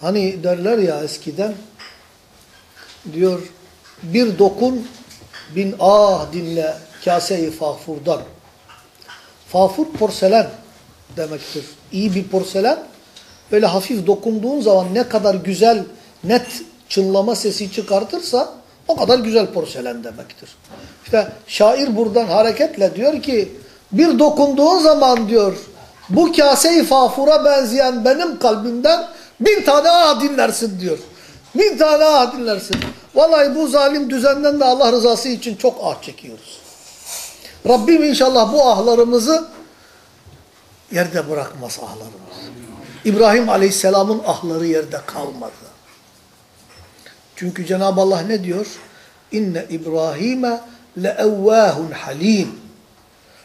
Hani derler ya eskiden diyor bir dokun bin ah dinle kase-i fafurdan. Fafur porselen demektir. İyi bir porselen böyle hafif dokunduğun zaman ne kadar güzel net çınlama sesi çıkartırsa o kadar güzel porselen demektir. İşte şair buradan hareketle diyor ki bir dokunduğun zaman diyor bu kase-i fafura benzeyen benim kalbimden bin tane ah dinlersin diyor. Bin tane ah dinlersin. Vallahi bu zalim düzenden de Allah rızası için çok ah çekiyoruz. Rabbim inşallah bu ahlarımızı yerde bırakmaz ahlarımızı. İbrahim Aleyhisselam'ın ahları yerde kalmadı. Çünkü Cenab-ı Allah ne diyor? İnne İbrahim'e leevvâhun halim.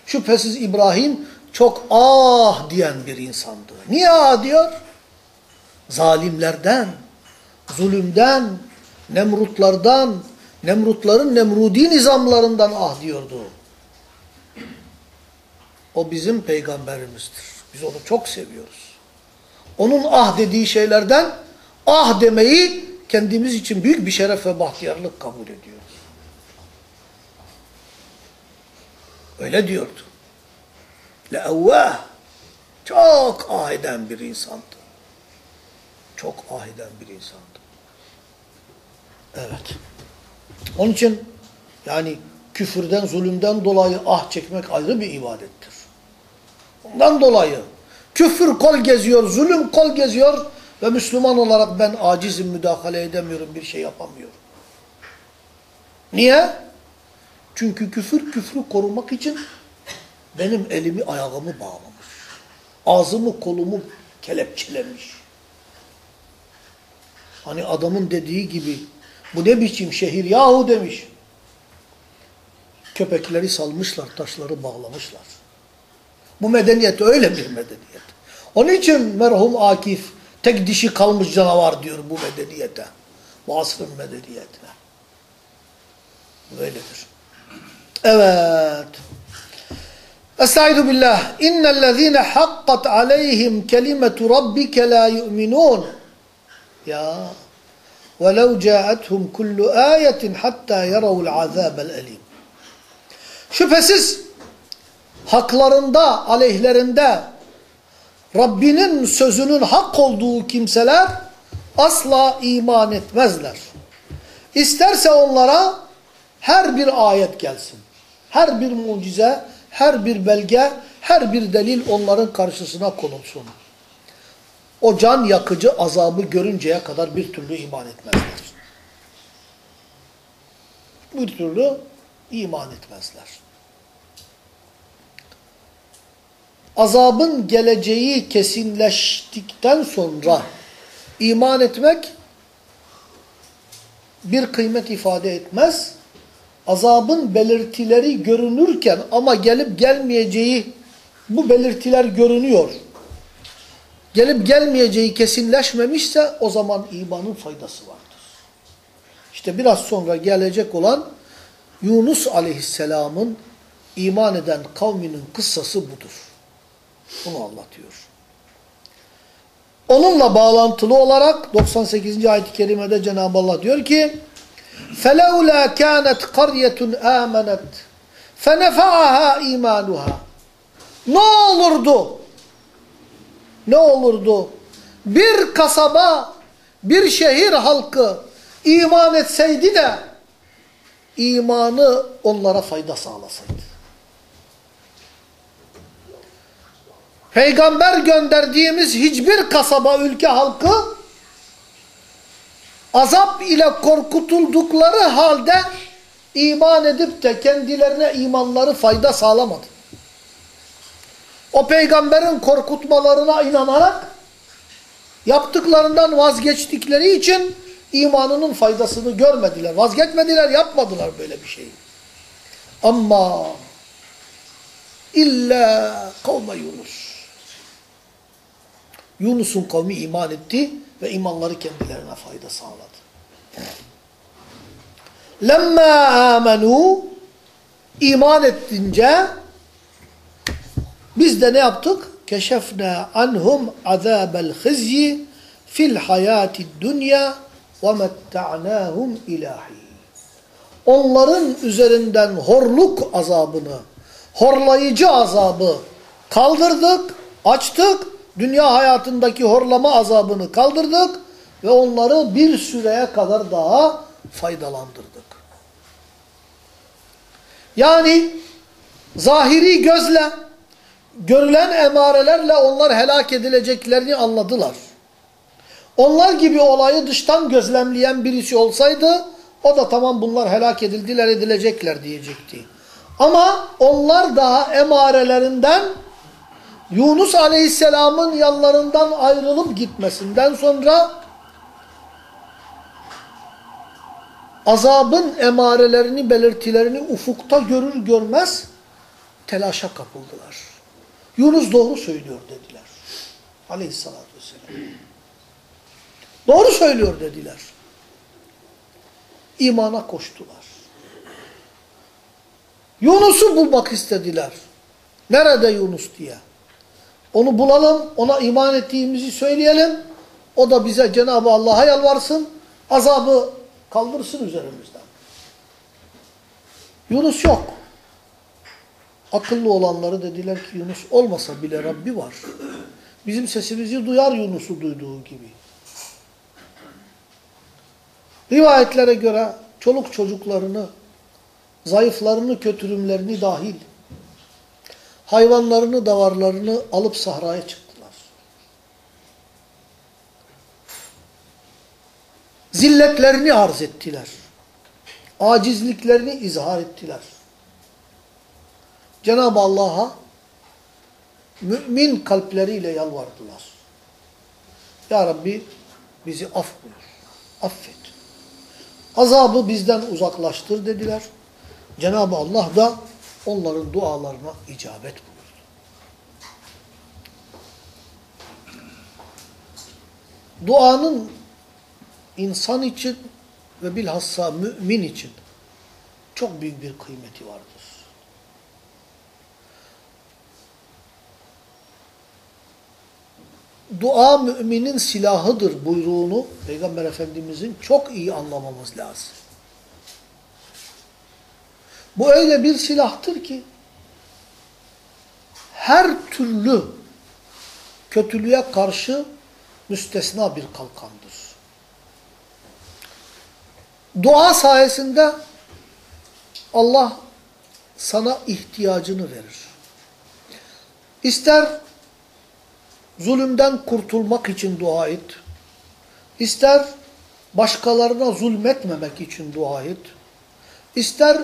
Şüphesiz İbrahim çok ah diyen bir insandı. Niye ah diyor? Zalimlerden, zulümden, Nemrutlardan, Nemrutların Nemrudi nizamlarından ah diyordu. O bizim peygamberimizdir. Biz onu çok seviyoruz. Onun ah dediği şeylerden ah demeyi kendimiz için büyük bir şeref ve bahtiyarlık kabul ediyoruz. Öyle diyordu. Leevvah. Çok ah eden bir insandı. Çok ah eden bir insandı. Evet. Onun için yani küfürden, zulümden dolayı ah çekmek ayrı bir ibadettir. Ondan dolayı küfür kol geziyor, zulüm kol geziyor ve Müslüman olarak ben acizim, müdahale edemiyorum, bir şey yapamıyorum. Niye? Çünkü küfür küfrü korumak için benim elimi ayağımı bağlamış. Ağzımı kolumu kelepçelemiş. Hani adamın dediği gibi bu ne biçim şehir yahu demiş. Köpekleri salmışlar, taşları bağlamışlar. Bu medeniyet öyle bir medeniyet. Onun için merhum Akif tek dişi kalmış canavar diyor bu medeniyete. Bu asrın medeniyetine. Böyledir. Evet. Estaizu billah. İnnellezîne hakkat aleyhim kelimetu rabbike la yu'minun. Ya. وَلَوْ جَاءَتْهُمْ كُلُّ آيَةٍ حَتَّى يَرَوُا الْعَذَابَ الْأَلِيمِ Şüphesiz haklarında, aleyhlerinde Rabbinin sözünün hak olduğu kimseler asla iman etmezler. İsterse onlara her bir ayet gelsin. Her bir mucize, her bir belge, her bir delil onların karşısına konulsun. O can yakıcı azabı görünceye kadar bir türlü iman etmezler. Bir türlü iman etmezler. Azabın geleceği kesinleştikten sonra iman etmek bir kıymet ifade etmez. Azabın belirtileri görünürken ama gelip gelmeyeceği bu belirtiler görünüyor gelip gelmeyeceği kesinleşmemişse o zaman imanın faydası vardır. İşte biraz sonra gelecek olan Yunus aleyhisselamın iman eden kavminin kıssası budur. Bunu anlatıyor. Onunla bağlantılı olarak 98. ayet-i kerimede Cenab-ı Allah diyor ki فَلَوْلَا كَانَتْ قَرْيَةٌ آمَنَتْ فَنَفَعَهَا اِيمَانُهَا Ne olurdu? ne olurdu? Bir kasaba, bir şehir halkı iman etseydi de imanı onlara fayda sağlasaydı. Peygamber gönderdiğimiz hiçbir kasaba, ülke halkı azap ile korkutuldukları halde iman edip de kendilerine imanları fayda sağlamadı o peygamberin korkutmalarına inanarak yaptıklarından vazgeçtikleri için imanının faydasını görmediler. Vazgeçmediler, yapmadılar böyle bir şeyi. Ama illa kavme Yunus. Yunus'un kavmi iman etti ve imanları kendilerine fayda sağladı. Lemma amenu iman ettince biz de ne yaptık? Keşefna anhum azabel hizyi fil hayati dünya ve metta'nahum ilahi. Onların üzerinden horluk azabını, horlayıcı azabı kaldırdık, açtık. Dünya hayatındaki horlama azabını kaldırdık ve onları bir süreye kadar daha faydalandırdık. Yani zahiri gözle, görülen emarelerle onlar helak edileceklerini anladılar. Onlar gibi olayı dıştan gözlemleyen birisi olsaydı o da tamam bunlar helak edildiler edilecekler diyecekti. Ama onlar daha emarelerinden Yunus Aleyhisselam'ın yanlarından ayrılıp gitmesinden sonra azabın emarelerini, belirtilerini ufukta görür görmez telaşa kapıldılar. Yunus doğru söylüyor dediler. Aleyhissalatü vesselam. Doğru söylüyor dediler. İmana koştular. Yunus'u bulmak istediler. Nerede Yunus diye. Onu bulalım, ona iman ettiğimizi söyleyelim. O da bize Cenab-ı Allah'a yalvarsın, azabı kaldırsın üzerimizden. Yunus yok. Akıllı olanları dediler ki Yunus olmasa bile Rabbi var. Bizim sesimizi duyar Yunus'u duyduğu gibi. Rivayetlere göre çoluk çocuklarını, zayıflarını, kötürümlerini dahil, hayvanlarını, davarlarını alıp sahraya çıktılar. Zilletlerini arz ettiler. Acizliklerini izhar ettiler. Cenab-ı Allah'a mümin kalpleriyle yalvardılar. Ya Rabbi bizi af buyur, affet. Azabı bizden uzaklaştır dediler. Cenab-ı Allah da onların dualarına icabet buyurdu. Duanın insan için ve bilhassa mümin için çok büyük bir kıymeti vardır. Dua müminin silahıdır buyruğunu Peygamber Efendimizin çok iyi anlamamız lazım. Bu öyle bir silahtır ki her türlü kötülüğe karşı müstesna bir kalkandır. Dua sayesinde Allah sana ihtiyacını verir. İster zulümden kurtulmak için dua et, ister başkalarına zulmetmemek için dua et, ister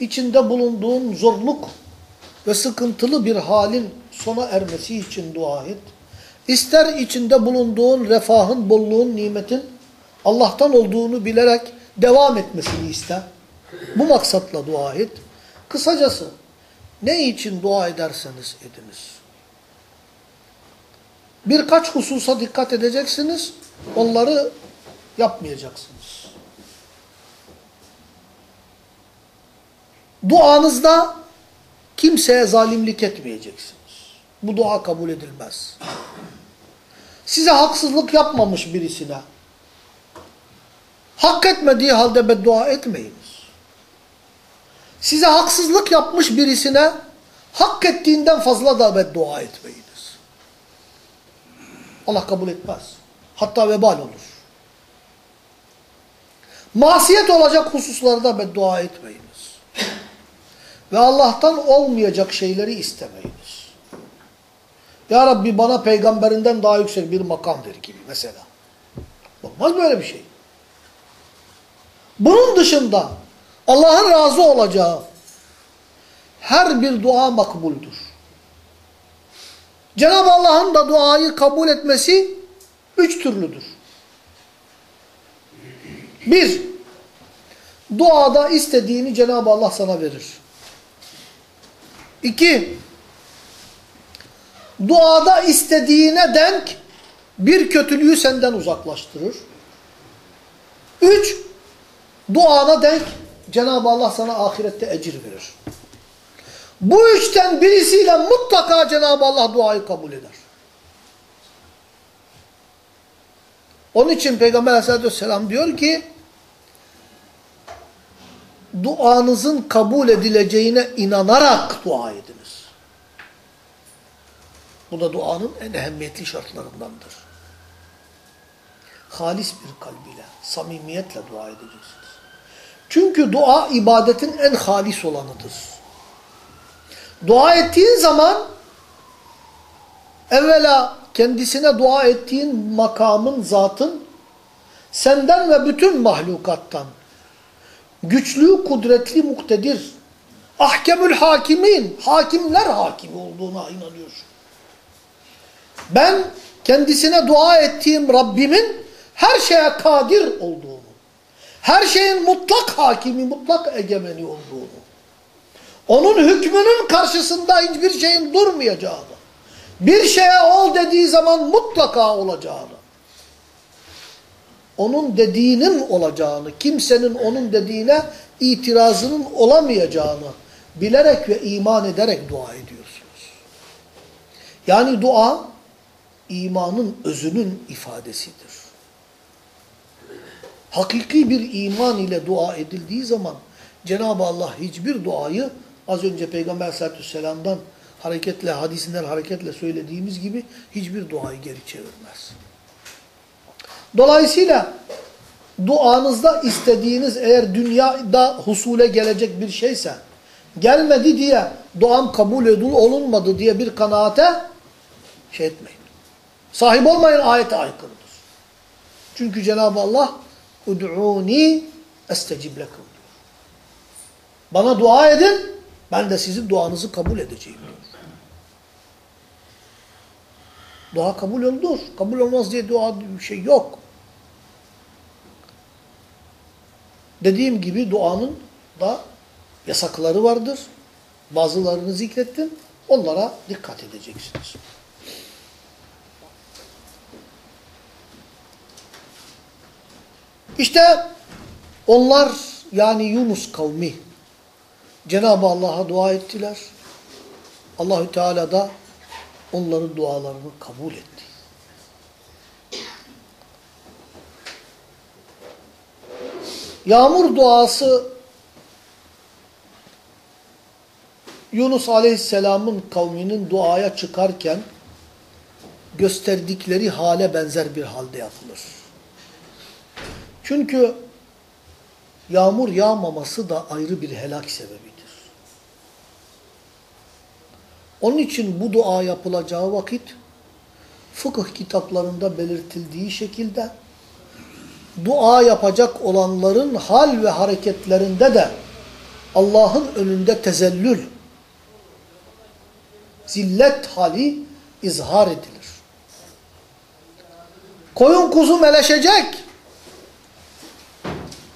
içinde bulunduğun zorluk ve sıkıntılı bir halin sona ermesi için dua et, ister içinde bulunduğun refahın, bolluğun, nimetin Allah'tan olduğunu bilerek devam etmesini iste. Bu maksatla dua et. Kısacası ne için dua ederseniz ediniz. Birkaç hususa dikkat edeceksiniz. Onları yapmayacaksınız. Duanızda kimseye zalimlik etmeyeceksiniz. Bu dua kabul edilmez. Size haksızlık yapmamış birisine hak etmediği halde beddua etmeyiniz. Size haksızlık yapmış birisine hak ettiğinden fazla da beddua etmeyiniz. Allah kabul etmez. Hatta vebal olur. Masiyet olacak hususlarda beddua etmeyiniz. Ve Allah'tan olmayacak şeyleri istemeyiniz. Ya Rabbi bana peygamberinden daha yüksek bir makam ver gibi mesela. Olmaz böyle bir şey. Bunun dışında Allah'ın razı olacağı her bir dua makbuldür. Cenab-ı Allah'ın da duayı kabul etmesi üç türlüdür. Bir, duada istediğini Cenab-ı Allah sana verir. İki, duada istediğine denk bir kötülüğü senden uzaklaştırır. Üç, duana denk Cenab-ı Allah sana ahirette ecir verir. Bu üçten birisiyle mutlaka Cenab-ı Allah duayı kabul eder. Onun için Peygamber aleyhissalatü vesselam diyor ki duanızın kabul edileceğine inanarak dua ediniz. Bu da duanın en ehemmiyetli şartlarındandır. Halis bir kalbiyle, samimiyetle dua edeceksiniz. Çünkü dua ibadetin en halis olanıdır. Dua ettiğin zaman evvela kendisine dua ettiğin makamın, zatın senden ve bütün mahlukattan güçlü, kudretli, muktedir, ahkemül hakimin, hakimler hakimi olduğuna inanıyorsun. Ben kendisine dua ettiğim Rabbimin her şeye kadir olduğunu, her şeyin mutlak hakimi, mutlak egemeni olduğunu, onun hükmünün karşısında hiçbir şeyin durmayacağını, bir şeye ol dediği zaman mutlaka olacağını, onun dediğinin olacağını, kimsenin onun dediğine itirazının olamayacağını bilerek ve iman ederek dua ediyorsunuz. Yani dua imanın özünün ifadesidir. Hakiki bir iman ile dua edildiği zaman Cenab-ı Allah hiçbir duayı az önce Peygamber sallallahu aleyhi ve sellem'den hareketle, hadisinden hareketle söylediğimiz gibi hiçbir duayı geri çevirmez. Dolayısıyla duanızda istediğiniz eğer dünyada husule gelecek bir şeyse gelmedi diye duam kabul edil olunmadı diye bir kanaate şey etmeyin. Sahip olmayın ayete aykırıdır. Çünkü Cenab-ı Allah ud'uni estecib lekum. Bana dua edin ben de sizin duanızı kabul edeceğim. Dua kabul olur. Kabul olmaz diye dua bir şey yok. Dediğim gibi duanın da yasakları vardır. Bazılarını zikrettim. Onlara dikkat edeceksiniz. İşte onlar yani Yunus kavmi Cenab-ı Allah'a dua ettiler. Allahü Teala da onların dualarını kabul etti. Yağmur duası Yunus Aleyhisselam'ın kavminin duaya çıkarken gösterdikleri hale benzer bir halde yapılır. Çünkü yağmur yağmaması da ayrı bir helak sebebidir. Onun için bu dua yapılacağı vakit fıkıh kitaplarında belirtildiği şekilde dua yapacak olanların hal ve hareketlerinde de Allah'ın önünde tezellül, zillet hali izhar edilir. Koyun kuzu meleşecek.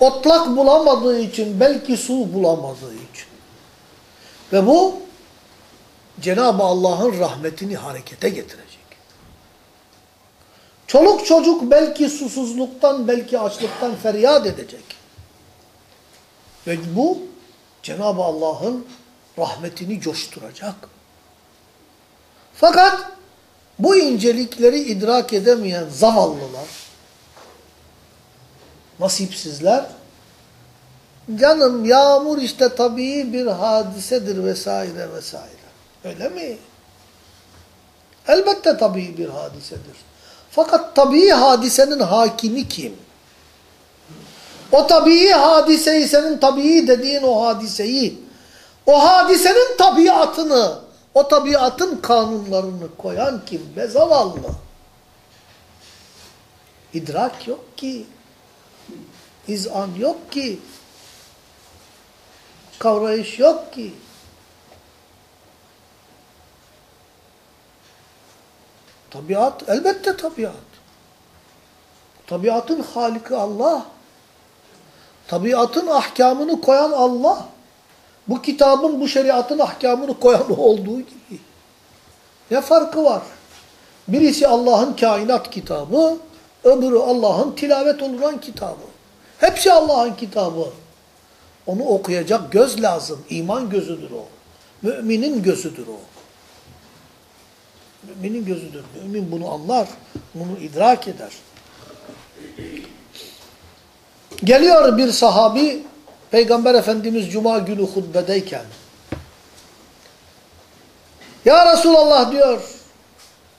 Otlak bulamadığı için, belki su bulamadığı için. Ve bu Cenab-ı Allah'ın rahmetini harekete getirecek. Çoluk çocuk belki susuzluktan, belki açlıktan feryat edecek. Ve bu Cenab-ı Allah'ın rahmetini coşturacak. Fakat bu incelikleri idrak edemeyen zavallılar, nasipsizler, canım yağmur işte tabii bir hadisedir vesaire vesaire. Öyle mi? Elbette tabii bir hadisedir. Fakat tabii hadisenin hakimi kim? O tabii hadiseyi, senin tabii dediğin o hadiseyi, o hadisenin tabiatını, o tabiatın kanunlarını koyan kim? Be zavallı. İdrak yok ki. İzan yok ki. Kavrayış yok ki. Tabiat, elbette tabiat. Tabiatın haliki Allah. Tabiatın ahkamını koyan Allah. Bu kitabın, bu şeriatın ahkamını koyan olduğu gibi. Ne farkı var? Birisi Allah'ın kainat kitabı, öbürü Allah'ın tilavet olunan kitabı. Hepsi Allah'ın kitabı. Onu okuyacak göz lazım. İman gözüdür o. Müminin gözüdür o. Müminin gözüdür. Mümin bunu anlar, bunu idrak eder. Geliyor bir sahabi Peygamber Efendimiz Cuma günü hutbedeyken Ya Resulallah diyor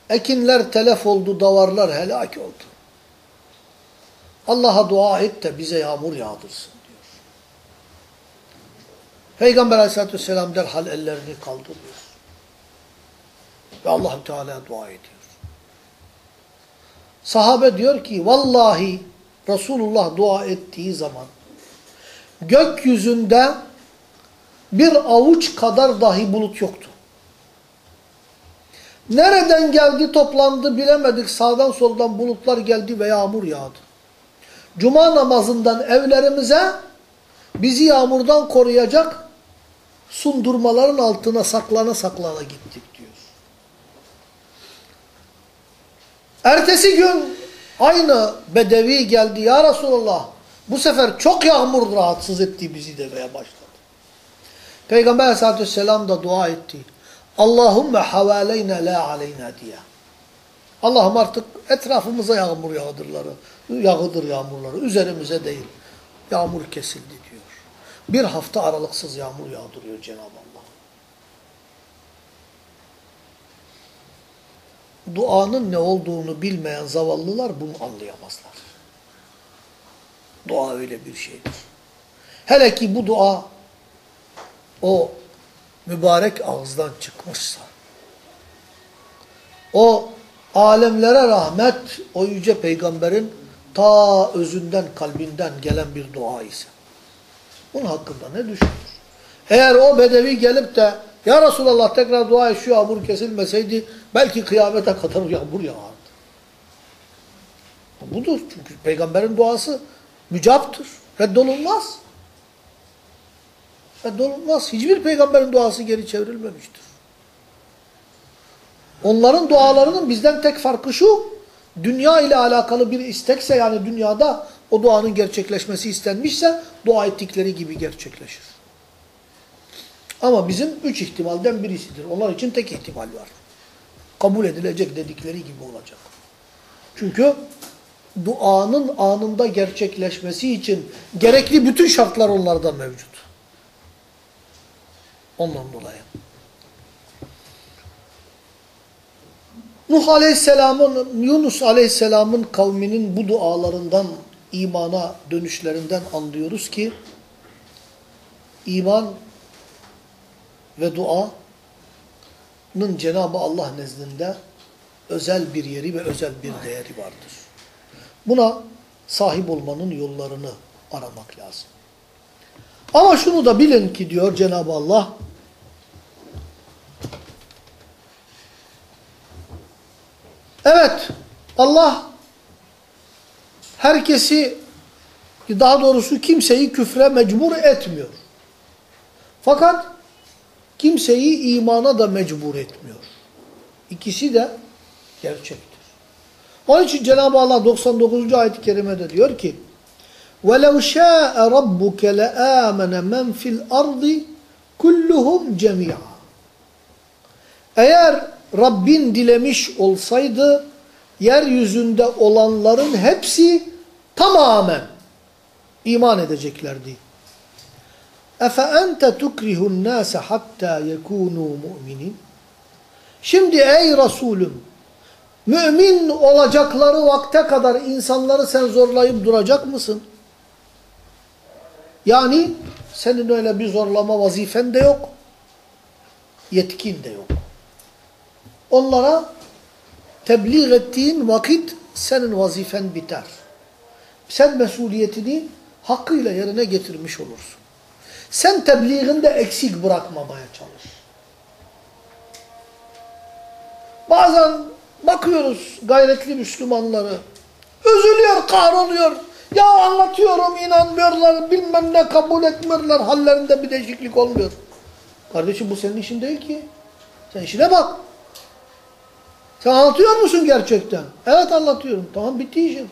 ekinler telef oldu, davarlar helak oldu. Allah'a dua et de bize yağmur yağdırsın diyor. Peygamber aleyhissalatü vesselam derhal ellerini kaldırıyor. Ve allah Teala dua ediyor. Sahabe diyor ki vallahi Resulullah dua ettiği zaman gökyüzünde bir avuç kadar dahi bulut yoktu. Nereden geldi toplandı bilemedik. Sağdan soldan bulutlar geldi ve yağmur yağdı. Cuma namazından evlerimize bizi yağmurdan koruyacak sundurmaların altına saklana saklana gittik diyor. Ertesi gün aynı bedevi geldi ya Resulallah. Bu sefer çok yağmur rahatsız etti bizi demeye başladı. Peygamber aleyhissalatü vesselam da dua etti. Allahümme havaleyne la aleyna diye. Allah'ım artık etrafımıza yağmur yağdırları, yağıdır yağmurları, üzerimize değil. Yağmur kesildi diyor. Bir hafta aralıksız yağmur yağdırıyor Cenab-ı Allah. Duanın ne olduğunu bilmeyen zavallılar bunu anlayamazlar. Dua öyle bir şeydir. Hele ki bu dua o mübarek ağızdan çıkmışsa, o alemlere rahmet, o yüce peygamberin ta özünden, kalbinden gelen bir dua ise, bunun hakkında ne düşünür? Eğer o bedevi gelip de, ya Resulallah tekrar dua et şu yağmur kesilmeseydi, belki kıyamete kadar yağmur yağardı. Budur çünkü peygamberin duası mücaptır, reddolunmaz. Reddolunmaz. Hiçbir peygamberin duası geri çevrilmemiştir. Onların dualarının bizden tek farkı şu, dünya ile alakalı bir istekse yani dünyada o duanın gerçekleşmesi istenmişse dua ettikleri gibi gerçekleşir. Ama bizim üç ihtimalden birisidir. Onlar için tek ihtimal var. Kabul edilecek dedikleri gibi olacak. Çünkü duanın anında gerçekleşmesi için gerekli bütün şartlar onlarda mevcut. Ondan dolayı. Nuh Aleyhisselam'ın, Yunus Aleyhisselam'ın kavminin bu dualarından, imana dönüşlerinden anlıyoruz ki, iman ve duanın Cenab-ı Allah nezdinde özel bir yeri ve özel bir değeri vardır. Buna sahip olmanın yollarını aramak lazım. Ama şunu da bilin ki diyor Cenab-ı Allah, Evet, Allah herkesi, daha doğrusu kimseyi küfre mecbur etmiyor. Fakat kimseyi imana da mecbur etmiyor. İkisi de gerçektir. Onun için Cenab-ı Allah 99. ayet-i kerimede diyor ki وَلَوْ شَاءَ رَبُّكَ لَآمَنَ مَنْ فِي الْأَرْضِ كُلُّهُمْ جَمِيعًا Eğer Rabbin dilemiş olsaydı yeryüzünde olanların hepsi tamamen iman edeceklerdi. Efe ente tukrihun nase hatta yekunu mu'minin. Şimdi ey Resulüm, mümin olacakları vakte kadar insanları sen zorlayıp duracak mısın? Yani senin öyle bir zorlama vazifen de yok. Yetkin de yok. Onlara tebliğ ettiğin vakit senin vazifen biter. Sen mesuliyetini hakkıyla yerine getirmiş olursun. Sen tebliğinde eksik bırakmamaya çalış. Bazen bakıyoruz gayretli Müslümanları. Üzülüyor, kahroluyor. Ya anlatıyorum inanmıyorlar, bilmem ne kabul etmiyorlar. Hallerinde bir değişiklik olmuyor. Kardeşim bu senin işin değil ki. Sen işine bak. Sen anlatıyor musun gerçekten? Evet anlatıyorum. Tamam bitti işin.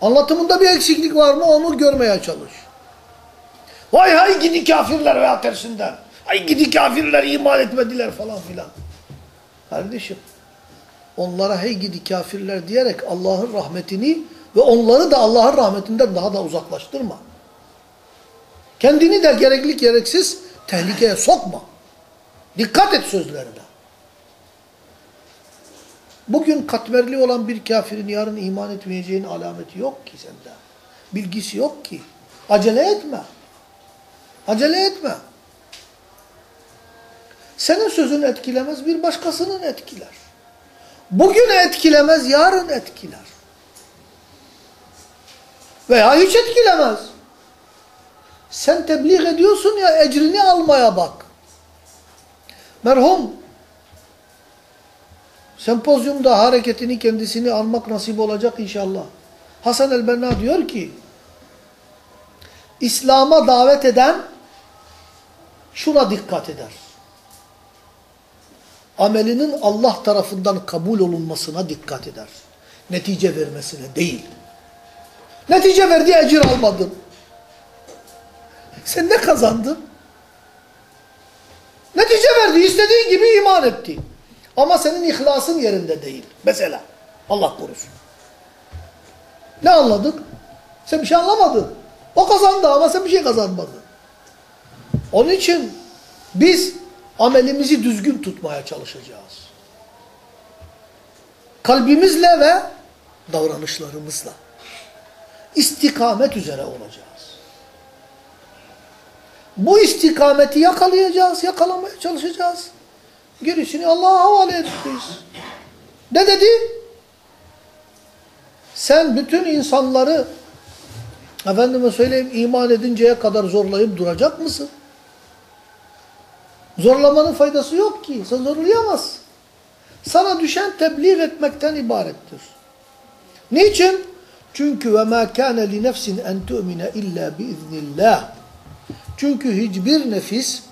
Anlatımında bir eksiklik var mı onu görmeye çalış. Vay hay gidi kafirler veya tersinden. Ay gidi kafirler iman etmediler falan filan. Kardeşim onlara hey gidi kafirler diyerek Allah'ın rahmetini Ve onları da Allah'ın rahmetinden daha da uzaklaştırma. Kendini de gerekli gereksiz tehlikeye sokma. Dikkat et sözlerine. Bugün katmerli olan bir kafirin yarın iman etmeyeceğinin alameti yok ki sende. Bilgisi yok ki. Acele etme. Acele etme. Senin sözün etkilemez, bir başkasının etkiler. Bugün etkilemez, yarın etkiler. Veya hiç etkilemez. Sen tebliğ ediyorsun ya ecrini almaya bak. Merhum sempozyumda hareketini kendisini almak nasip olacak inşallah. Hasan el-Benna diyor ki İslam'a davet eden şuna dikkat eder. Amelinin Allah tarafından kabul olunmasına dikkat eder. Netice vermesine değil. Netice verdi ecir almadın. Sen ne kazandın? Netice verdi. istediğin gibi iman etti. Ama senin ihlasın yerinde değil. Mesela. Allah korusun. Ne anladık? Sen bir şey anlamadın. O kazandı ama sen bir şey kazanmadın. Onun için biz amelimizi düzgün tutmaya çalışacağız. Kalbimizle ve davranışlarımızla. istikamet üzere olacağız. Bu istikameti yakalayacağız, yakalamaya çalışacağız. Gerisini Allah'a havale edeceğiz. Ne dedi? Sen bütün insanları efendime söyleyeyim iman edinceye kadar zorlayıp duracak mısın? Zorlamanın faydası yok ki. Sen zorlayamazsın. Sana düşen tebliğ etmekten ibarettir. Niçin? Çünkü ve ma kana li nefsin en tu'mine illa biiznillah. Çünkü hiçbir nefis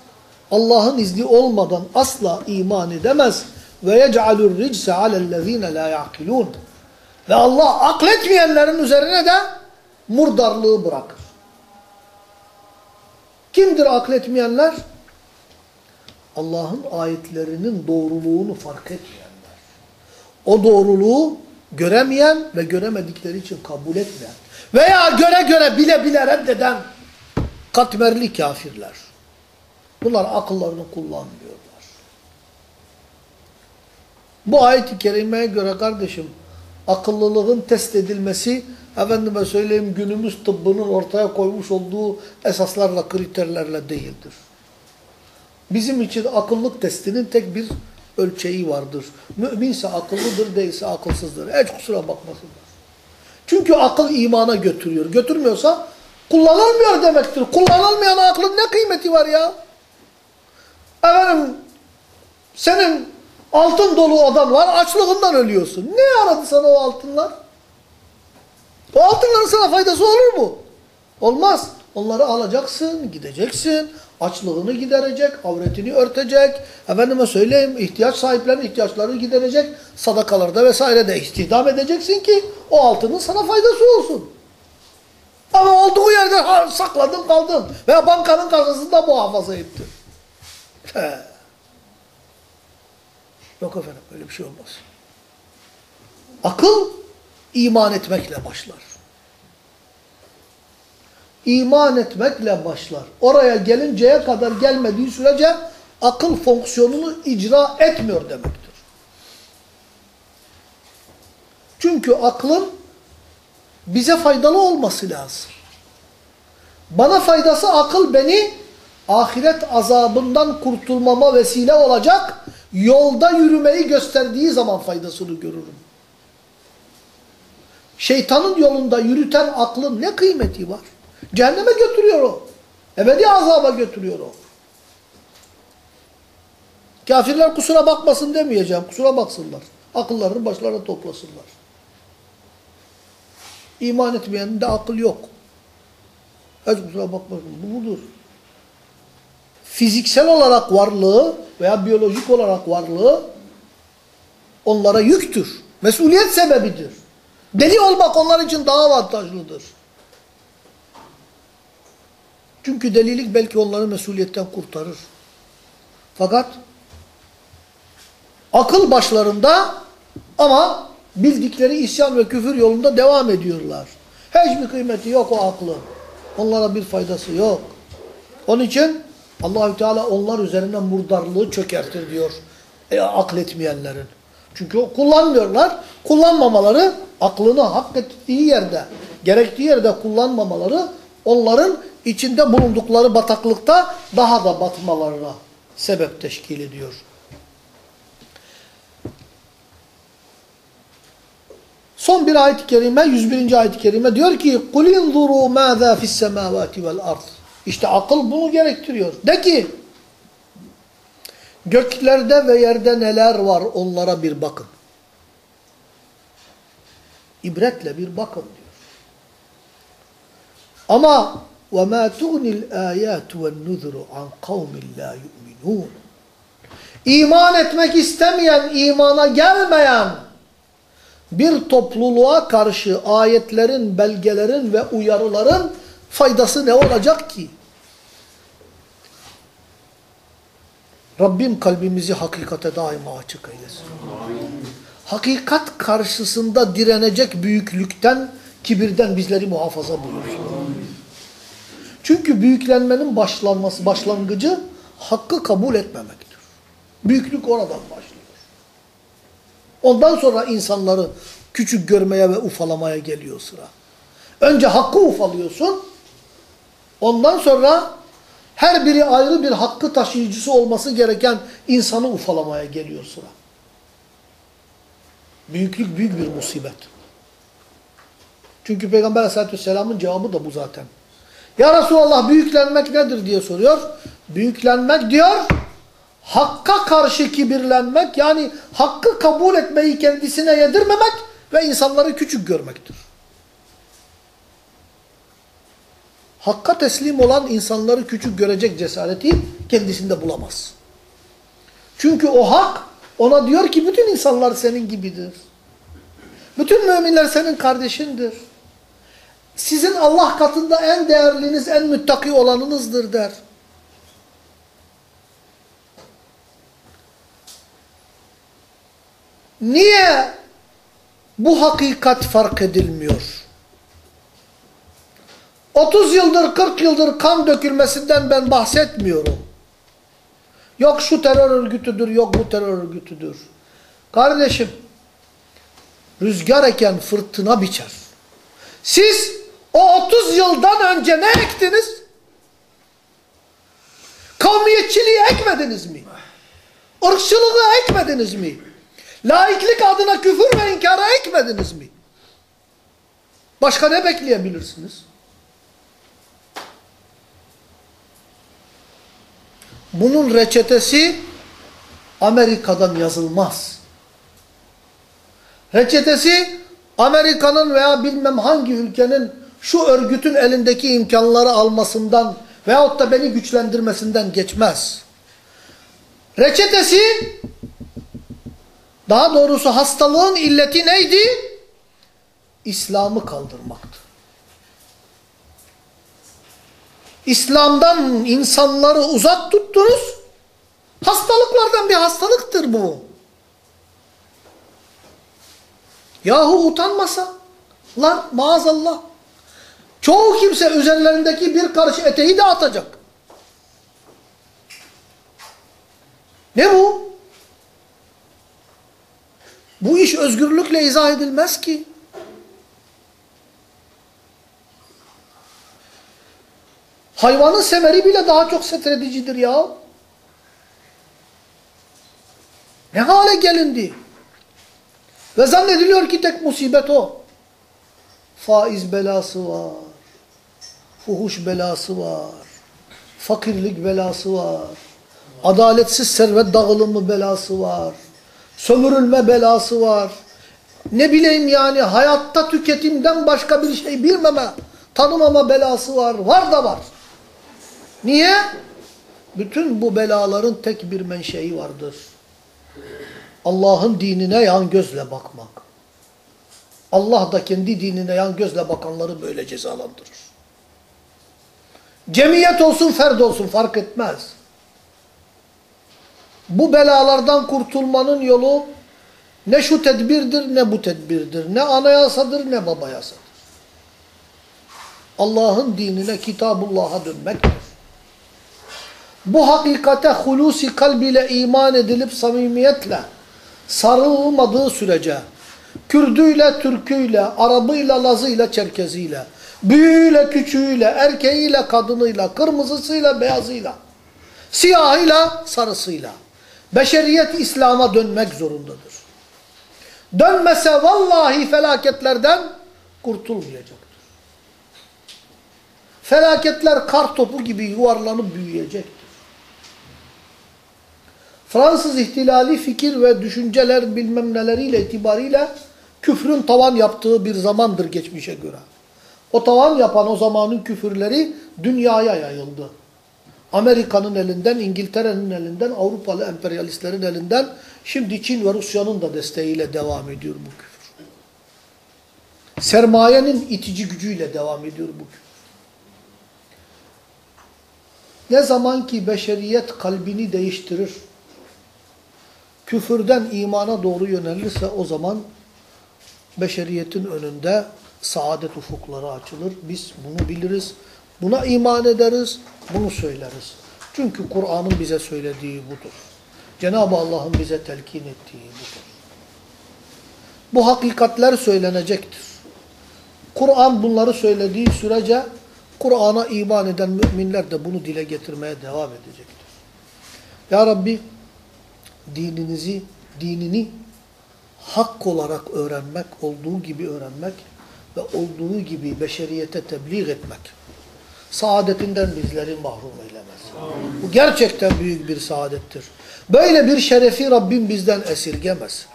Allah'ın izni olmadan asla iman edemez. Ve yec'alur ricse alellezine la ya'kilun. Ve Allah akletmeyenlerin üzerine de murdarlığı bırakır. Kimdir akletmeyenler? Allah'ın ayetlerinin doğruluğunu fark etmeyenler. O doğruluğu göremeyen ve göremedikleri için kabul etmeyen veya göre göre bile bile reddeden katmerli kafirler. Bunlar akıllarını kullanmıyorlar. Bu ayet-i kerimeye göre kardeşim akıllılığın test edilmesi efendime söyleyeyim günümüz tıbbının ortaya koymuş olduğu esaslarla, kriterlerle değildir. Bizim için akıllık testinin tek bir ölçeği vardır. Müminse akıllıdır, değilse akılsızdır. Hiç kusura bakmasınlar. Çünkü akıl imana götürüyor. Götürmüyorsa kullanılmıyor demektir. Kullanılmayan aklın ne kıymeti var ya? Efendim, senin altın dolu odan var, açlığından ölüyorsun. Ne aradı sana o altınlar? O altınların sana faydası olur mu? Olmaz. Onları alacaksın, gideceksin, açlığını giderecek, avretini örtecek, efendime söyleyeyim ihtiyaç sahiplerinin ihtiyaçlarını giderecek, sadakalarda vesairede istihdam edeceksin ki o altının sana faydası olsun. Ama olduğu yerde sakladın kaldın veya bankanın kasasında muhafaza ettin. Yok efendim öyle bir şey olmaz. Akıl iman etmekle başlar. İman etmekle başlar. Oraya gelinceye kadar gelmediği sürece akıl fonksiyonunu icra etmiyor demektir. Çünkü aklın bize faydalı olması lazım. Bana faydası akıl beni ahiret azabından kurtulmama vesile olacak yolda yürümeyi gösterdiği zaman faydasını görürüm. Şeytanın yolunda yürüten aklın ne kıymeti var? Cehenneme götürüyor o. Ebedi azaba götürüyor o. Kafirler kusura bakmasın demeyeceğim. Kusura baksınlar. Akıllarını başlarına toplasınlar. İman etmeyenin de akıl yok. Hiç kusura bakmasın. Bu budur. Fiziksel olarak varlığı veya biyolojik olarak varlığı onlara yüktür. Mesuliyet sebebidir. Deli olmak onlar için daha avantajlıdır. Çünkü delilik belki onları mesuliyetten kurtarır. Fakat akıl başlarında ama bildikleri isyan ve küfür yolunda devam ediyorlar. Hiçbir kıymeti yok o aklın. Onlara bir faydası yok. Onun için Allahü Teala onlar üzerine murdarlığı çökertir diyor e, akletmeyenlerin. Çünkü o kullanmıyorlar. Kullanmamaları aklını hak ettiği yerde, gerektiği yerde kullanmamaları onların içinde bulundukları bataklıkta daha da batmalarına sebep teşkil ediyor. Son bir ayet-i kerime, 101. ayet-i kerime diyor ki قُلْ اِنْظُرُوا مَاذَا فِي السَّمَاوَاتِ وَالْاَرْضِ İşte akıl bunu gerektiriyor. De ki, göklerde ve yerde neler var onlara bir bakın. İbretle bir bakın diyor. Ama وَمَا تُغْنِ الْآيَاتُ وَالنُّذُرُ عَنْ قَوْمٍ لَا يُؤْمِنُونَ İman etmek istemeyen, imana gelmeyen bir topluluğa karşı ayetlerin, belgelerin ve uyarıların faydası ne olacak ki? Rabbim kalbimizi hakikate daima açık eylesin. Hakikat karşısında direnecek büyüklükten, kibirden bizleri muhafaza buyursun. Çünkü büyüklenmenin başlanması, başlangıcı hakkı kabul etmemektir. Büyüklük oradan başlıyor. Ondan sonra insanları küçük görmeye ve ufalamaya geliyor sıra. Önce hakkı ufalıyorsun. Ondan sonra her biri ayrı bir hakkı taşıyıcısı olması gereken insanı ufalamaya geliyor sıra. Büyüklük büyük bir musibet. Çünkü Peygamber aleyhissalatü vesselamın cevabı da bu zaten. Ya Resulallah büyüklenmek nedir diye soruyor. Büyüklenmek diyor, hakka karşı kibirlenmek yani hakkı kabul etmeyi kendisine yedirmemek ve insanları küçük görmektir. Hakka teslim olan insanları küçük görecek cesareti kendisinde bulamaz. Çünkü o hak ona diyor ki bütün insanlar senin gibidir. Bütün müminler senin kardeşindir. Sizin Allah katında en değerliniz, en müttaki olanınızdır der. Niye bu hakikat fark edilmiyor? 30 yıldır, 40 yıldır kan dökülmesinden ben bahsetmiyorum. Yok şu terör örgütüdür, yok bu terör örgütüdür. Kardeşim, rüzgar eken fırtına biçer. Siz o 30 yıldan önce ne ektiniz? Kavmiyetçiliği ekmediniz mi? Irkçılığı ekmediniz mi? Laiklik adına küfür ve inkara ekmediniz mi? Başka ne bekleyebilirsiniz? Bunun reçetesi Amerika'dan yazılmaz. Reçetesi Amerika'nın veya bilmem hangi ülkenin şu örgütün elindeki imkanları almasından veyahut da beni güçlendirmesinden geçmez. Reçetesi daha doğrusu hastalığın illeti neydi? İslam'ı kaldırmaktı. İslam'dan insanları uzak tuttunuz. Hastalıklardan bir hastalıktır bu. Yahu utanmasalar maazallah. Çoğu kimse üzerlerindeki bir karış eteği de atacak. Ne bu? Bu iş özgürlükle izah edilmez ki. Hayvanın semeri bile daha çok setredicidir ya. Ne hale gelindi? Ve zannediliyor ki tek musibet o. Faiz belası var. Fuhuş belası var. Fakirlik belası var. Adaletsiz servet dağılımı belası var. Sömürülme belası var. Ne bileyim yani hayatta tüketimden başka bir şey bilmeme, tanımama belası var. Var da var. Niye? Bütün bu belaların tek bir menşei vardır. Allah'ın dinine yan gözle bakmak. Allah da kendi dinine yan gözle bakanları böyle cezalandırır. Cemiyet olsun, ferd olsun fark etmez. Bu belalardan kurtulmanın yolu Ne şu tedbirdir ne bu tedbirdir. Ne anayasadır ne baba yasadır. Allah'ın dinine, kitabullah'a dönmektir. Bu hakikate hulusi kalbiyle iman edilip samimiyetle sarılmadığı sürece Kürdüyle, Türküyle, Arabıyla, Lazıyla, Çerkeziyle, büyüğüyle, küçüğüyle, erkeğiyle, kadınıyla, kırmızısıyla, beyazıyla, siyahıyla, sarısıyla beşeriyet İslam'a dönmek zorundadır. Dönmese vallahi felaketlerden kurtulmayacaktır. Felaketler kar topu gibi yuvarlanıp büyüyecektir. Fransız ihtilali fikir ve düşünceler bilmem neleriyle itibariyle küfrün tavan yaptığı bir zamandır geçmişe göre. O tavan yapan o zamanın küfürleri dünyaya yayıldı. Amerika'nın elinden, İngiltere'nin elinden, Avrupalı emperyalistlerin elinden, şimdi Çin ve Rusya'nın da desteğiyle devam ediyor bu küfür. Sermayenin itici gücüyle devam ediyor bu. Ne zaman ki beşeriyet kalbini değiştirir, küfürden imana doğru yönelirse o zaman beşeriyetin önünde saadet ufukları açılır. Biz bunu biliriz. Buna iman ederiz. Bunu söyleriz. Çünkü Kur'an'ın bize söylediği budur. Cenab-ı Allah'ın bize telkin ettiği budur. Bu hakikatler söylenecektir. Kur'an bunları söylediği sürece Kur'an'a iman eden müminler de bunu dile getirmeye devam edecektir. Ya Rabbi dininizi, dinini hak olarak öğrenmek, olduğu gibi öğrenmek ve olduğu gibi beşeriyete tebliğ etmek saadetinden bizleri mahrum eylemez. Bu gerçekten büyük bir saadettir. Böyle bir şerefi Rabbim bizden esirgemez.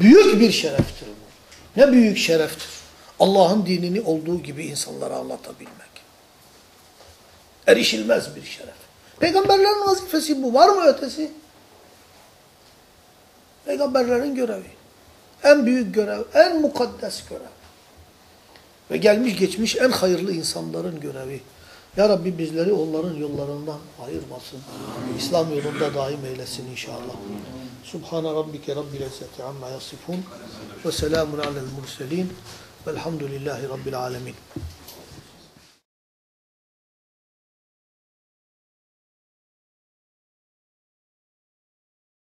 Büyük bir şereftir bu. Ne büyük şereftir. Allah'ın dinini olduğu gibi insanlara anlatabilmek. Erişilmez bir şeref. Peygamberlerin vazifesi bu. Var mı ötesi? Peygamberlerin görevi. En büyük görev, en mukaddes görev. Ve gelmiş geçmiş en hayırlı insanların görevi. Ya Rabbi bizleri onların yollarından ayırmasın. İslam yolunda daim eylesin inşallah. Subhane rabbike rabbil izzeti amma yasifun ve selamun alel murselin velhamdülillahi rabbil alemin.